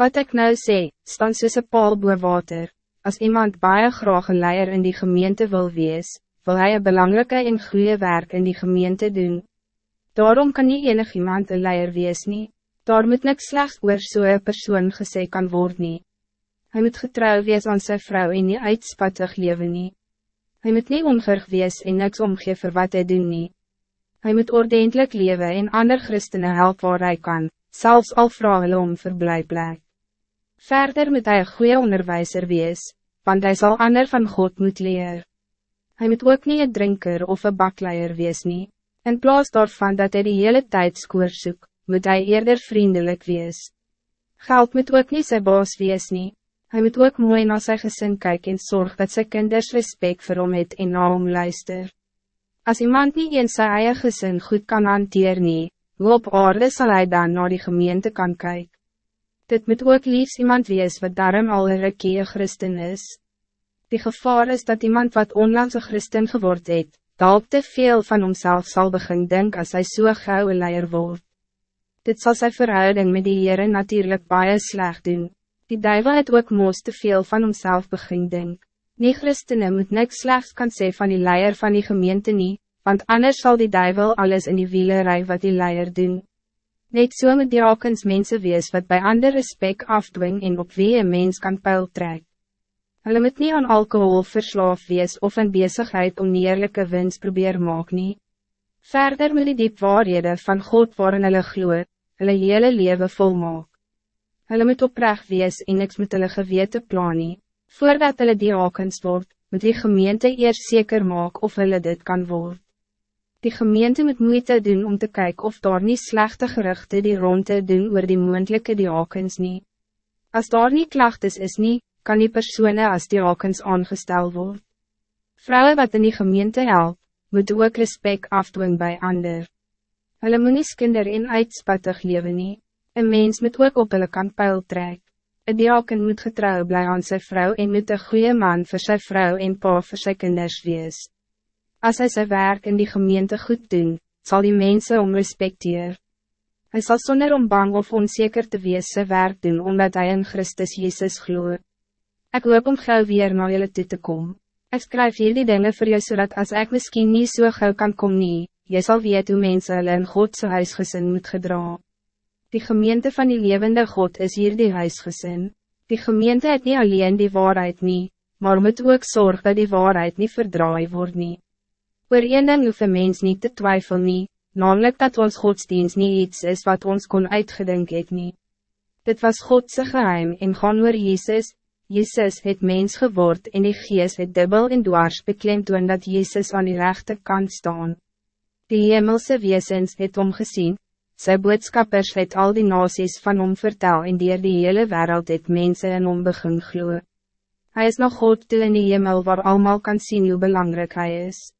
Wat ik nou sê, staan soos een paal boe water. Als iemand baie graag een leier in die gemeente wil wees, wil hij een belangrijke en goede werk in die gemeente doen. Daarom kan niet enig iemand een leier wees nie. Daar moet niks slechts oor so'n persoon gesê kan word nie. Hy moet getrouw wees aan zijn vrouw en nie uitspattig leven nie. Hy moet nie ongerig wees en niks omgee vir wat hy doen nie. Hy moet ordentelijk leven en ander christenen help waar hy kan, zelfs al vrouw hulle om verblijplek. Verder moet hij een goede onderwijzer wees, want hij zal ander van God moet leer. Hij moet ook niet een drinker of een bakleier wees nie. In plaats daarvan dat hij die hele tijd skoor soek, moet hij eerder vriendelijk wees. Geld moet ook niet zijn baas wees nie. Hij moet ook mooi naar zijn gezin kijken en zorg dat zijn kinders respect vir hom het en na hom luister. Als iemand niet in zijn eigen gezin goed kan hanteren, nie, hoe op aarde zal hij dan naar die gemeente kan kijken? Dit moet ook liefst iemand wees wat daarom al een rekie christen is. Die gevaar is dat iemand wat onlangs een christen geword het, dalk te veel van homself zal begin denk als hij so gauw een leier word. Dit zal zijn verhouding met die Heere natuurlijk baie sleg doen. Die duivel het ook moos te veel van homself begin denk. Nie christene moet niks slechts kan sê van die leier van die gemeente nie, want anders zal die duivel alles in die wielerij wat die leier doen. Net so met diakens mense wees wat bij ander respect afdwing en op wie een mens kan pijl trek. Hulle moet nie aan alcohol verslaaf wees of een bezigheid om neerlijke winst probeer maak nie. Verder moet die diep waarhede van God waarin hulle gloe, hulle hele leven volmaak. Hulle moet oprecht wees en niks met hulle gewete plan nie. Voordat hulle diakens word, moet die gemeente eerst zeker maak of hulle dit kan worden. Die gemeente moet moeite doen om te kijken of daar niet slechte geruchten die ronde doen oor die moendelijke diakens nie. As daar niet klachtes is nie, kan die persoene as diakens aangestel word. Vrouwen wat in die gemeente help, moet ook respect afdwing bij ander. Hulle moet nie skinder en uitspattig leven nie. Een mens moet ook op hulle kan pijl trek. Een diaken moet getrouw bly aan zijn vrouw en moet een goede man voor zijn vrouw en pa voor zijn kinders wees. Als hij zijn werk in die gemeente goed doen, zal die mensen om respecteer. Hij zal zonder om bang of onzeker te wees zijn werk doen omdat hij in Christus Jezus gloeit. Ik hoop om gauw weer naar jullie toe te komen. Ik schrijf hier die dingen voor jou zodat als ik misschien niet zo so gauw kan komen, nie, je zal weten hoe mensen hulle in Godse huisgezin moet gedra. Die gemeente van die levende God is hier die huisgezin. Die gemeente het niet alleen die waarheid niet, maar moet ook zorgen dat die waarheid niet verdraai wordt niet. Oor een ding hoef een mens niet te twijfelen, nie, namelijk dat ons godsdienst niet iets is wat ons kon uitgedink het nie. Dit was Godse geheim en gaan oor Jezus, Jezus het mens geword en die gees het dubbel en dwars beklemd toen dat Jezus aan die rechte kant staan. Die hemelse wezens het omgezien, sy boodskappers het al die nasies van hom vertel en dier die hele wereld het mense in hom begin gloe. Hy is nog God toe in die hemel waar allemaal kan zien hoe belangrijk hij is.